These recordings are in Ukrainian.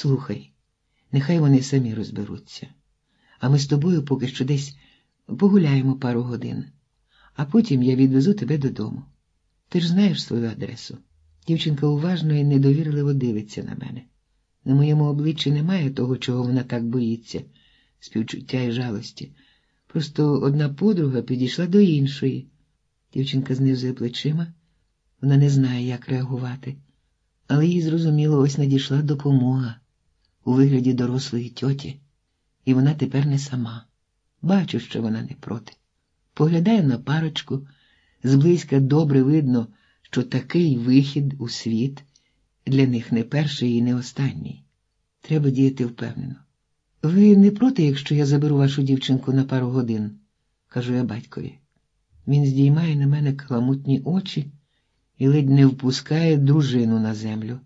Слухай, нехай вони самі розберуться. А ми з тобою поки що десь погуляємо пару годин, а потім я відвезу тебе додому. Ти ж знаєш свою адресу. Дівчинка уважно і недовірливо дивиться на мене. На моєму обличчі немає того, чого вона так боїться, співчуття і жалості. Просто одна подруга підійшла до іншої. Дівчинка знизує плечима, вона не знає, як реагувати, але їй зрозуміло, ось надійшла допомога у вигляді дорослої тьоті, і вона тепер не сама. Бачу, що вона не проти. Поглядаю на парочку, зблизька добре видно, що такий вихід у світ для них не перший і не останній. Треба діяти впевнено. Ви не проти, якщо я заберу вашу дівчинку на пару годин, кажу я батькові. Він здіймає на мене каламутні очі і ледь не впускає дружину на землю.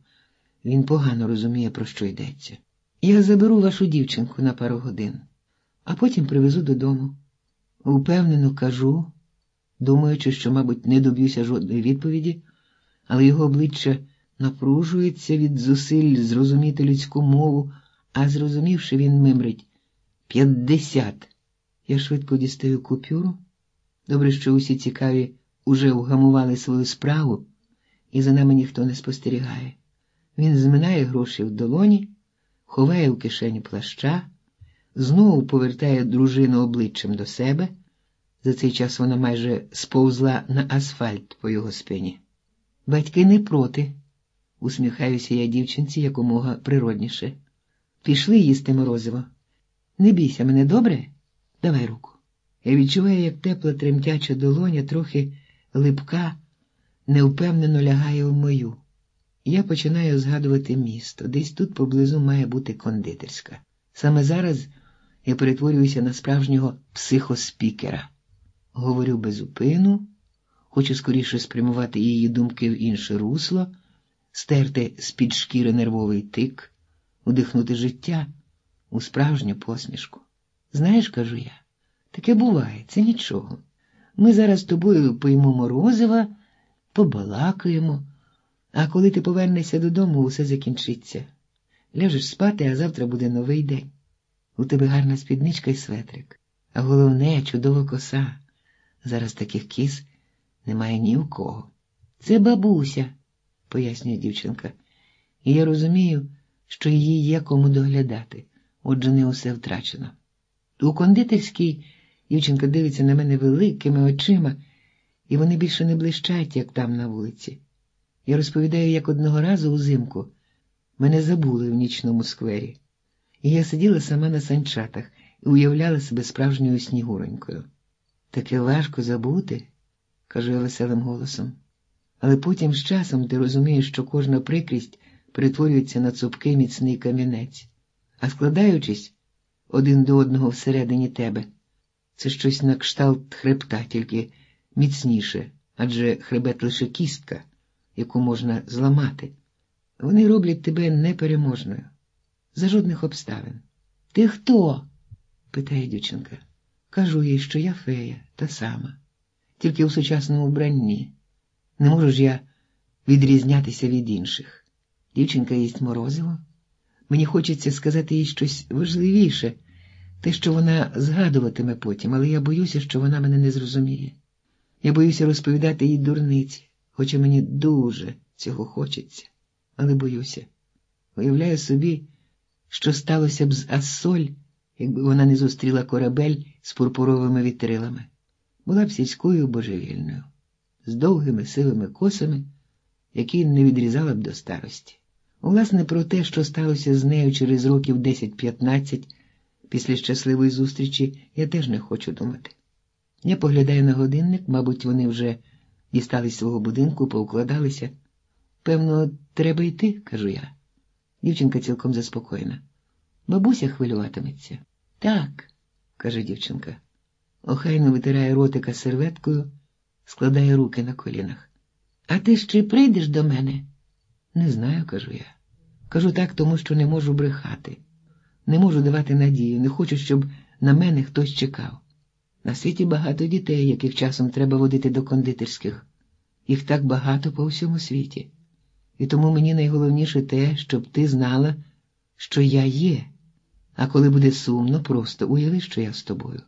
Він погано розуміє, про що йдеться. Я заберу вашу дівчинку на пару годин, а потім привезу додому. Упевнено кажу, думаючи, що, мабуть, не доб'юся жодної відповіді, але його обличчя напружується від зусиль зрозуміти людську мову, а зрозумівши, він мимрить п'ятдесят. Я швидко дістаю купюру. Добре, що усі цікаві уже вгамували свою справу, і за нами ніхто не спостерігає. Він зминає гроші в долоні, ховає в кишені плаща, знову повертає дружину обличчям до себе. За цей час вона майже сповзла на асфальт по його спині. Батьки не проти, усміхаюся я дівчинці якомога природніше. Пішли їсти морозиво. Не бійся мене добре? Давай руку. Я відчуваю, як тепла тремтяча долоня, трохи липка, невпевнено лягає в мою. Я починаю згадувати місто. Десь тут поблизу має бути кондитерська. Саме зараз я перетворююся на справжнього психоспікера. Говорю безупину, хочу скоріше спрямувати її думки в інше русло, стерти з-під шкіри нервовий тик, удихнути життя у справжню посмішку. Знаєш, кажу я, таке буває, це нічого. Ми зараз з тобою поїмо морозива, побалакаємо, а коли ти повернешся додому, усе закінчиться. Ляжеш спати, а завтра буде новий день. У тебе гарна спідничка і светрик, а головне, чудова коса. Зараз таких кіз немає ні у кого. Це бабуся, пояснює дівчинка, і я розумію, що її є кому доглядати, отже, не усе втрачено. У кондитерській дівчинка дивиться на мене великими очима, і вони більше не блищать, як там на вулиці. Я розповідаю, як одного разу узимку мене забули в нічному сквері, і я сиділа сама на санчатах і уявляла себе справжньою снігуронькою. Таке важко забути, кажу я веселим голосом. Але потім з часом ти розумієш, що кожна прикрість перетворюється на цупкий міцний камінець, а складаючись один до одного всередині тебе, це щось на кшталт хребта, тільки міцніше, адже хребет лише кістка, яку можна зламати. Вони роблять тебе непереможною, за жодних обставин. Ти хто? питає дівчинка. Кажу їй, що я фея, та сама, тільки у сучасному вбранні. Не можу ж я відрізнятися від інших. Дівчинка їсть морозиво. Мені хочеться сказати їй щось важливіше, те, що вона згадуватиме потім, але я боюся, що вона мене не зрозуміє. Я боюся розповідати їй дурниці, хоча мені дуже цього хочеться, але боюся. Уявляю собі, що сталося б з Ассоль, якби вона не зустріла корабель з пурпуровими вітрилами, була б сільською божевільною, з довгими сивими косами, які не відрізала б до старості. Власне, про те, що сталося з нею через років 10-15 після щасливої зустрічі, я теж не хочу думати. Я поглядаю на годинник, мабуть, вони вже дістались свого будинку, поукладалися. Певно, треба йти, кажу я. Дівчинка цілком заспокоєна. Бабуся хвилюватиметься. Так, каже дівчинка. Охайно витирає ротика серветкою, складає руки на колінах. А ти ще прийдеш до мене? Не знаю, кажу я. Кажу так, тому що не можу брехати, не можу давати надію, не хочу, щоб на мене хтось чекав. На світі багато дітей, яких часом треба водити до кондитерських. Їх так багато по всьому світі. І тому мені найголовніше те, щоб ти знала, що я є, а коли буде сумно, просто уяви, що я з тобою.